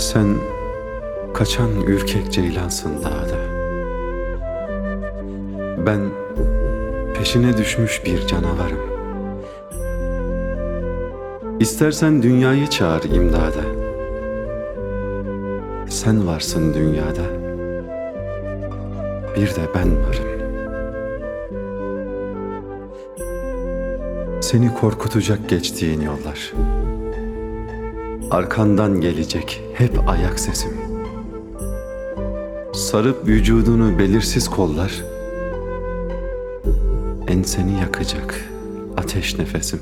Sen kaçan ürkek ceylansın dağda. Ben peşine düşmüş bir canavarım. İstersen dünyayı çağır imdada. Sen varsın dünyada. Bir de ben varım. Seni korkutacak geçtiğin yollar. Arkandan gelecek hep ayak sesim. Sarıp vücudunu belirsiz kollar. Enseni yakacak ateş nefesim.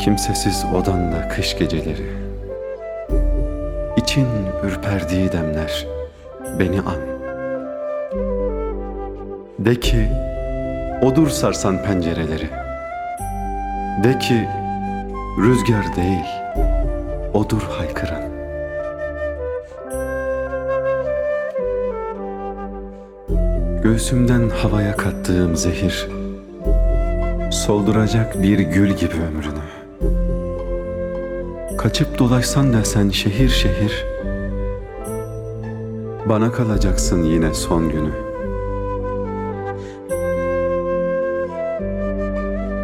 Kimsesiz odanda kış geceleri. İçin ürperdiği demler beni an. De ki odur sarsan pencereleri. De ki rüzgar değil, odur haykıran. Göğsümden havaya kattığım zehir, solduracak bir gül gibi ömrünü. Kaçıp dolaşsan da sen şehir şehir, bana kalacaksın yine son günü.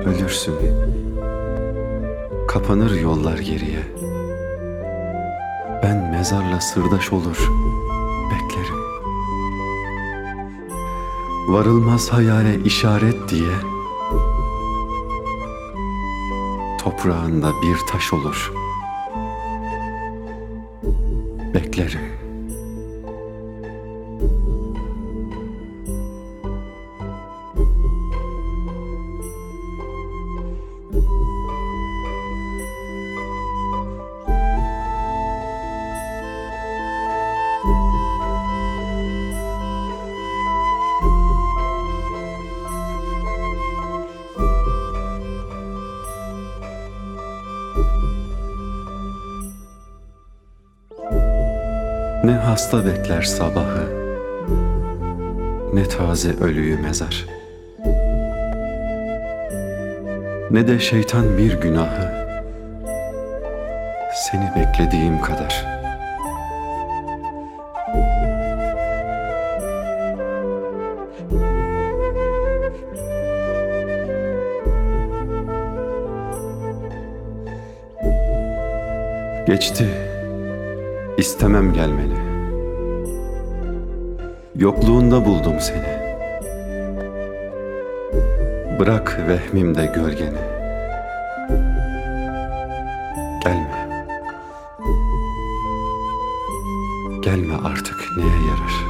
Ölürsün. Kapanır yollar geriye. Ben mezarla sırdaş olur, beklerim. Varılmaz hayale işaret diye toprağında bir taş olur. Beklerim. Ne hasta bekler sabahı, ne taze ölüyü mezar. Ne de şeytan bir günahı, seni beklediğim kadar. Geçti. İstemem gelmeni. Yokluğunda buldum seni. Bırak vehmimde gölgeni. Gelme. Gelme artık neye yarar?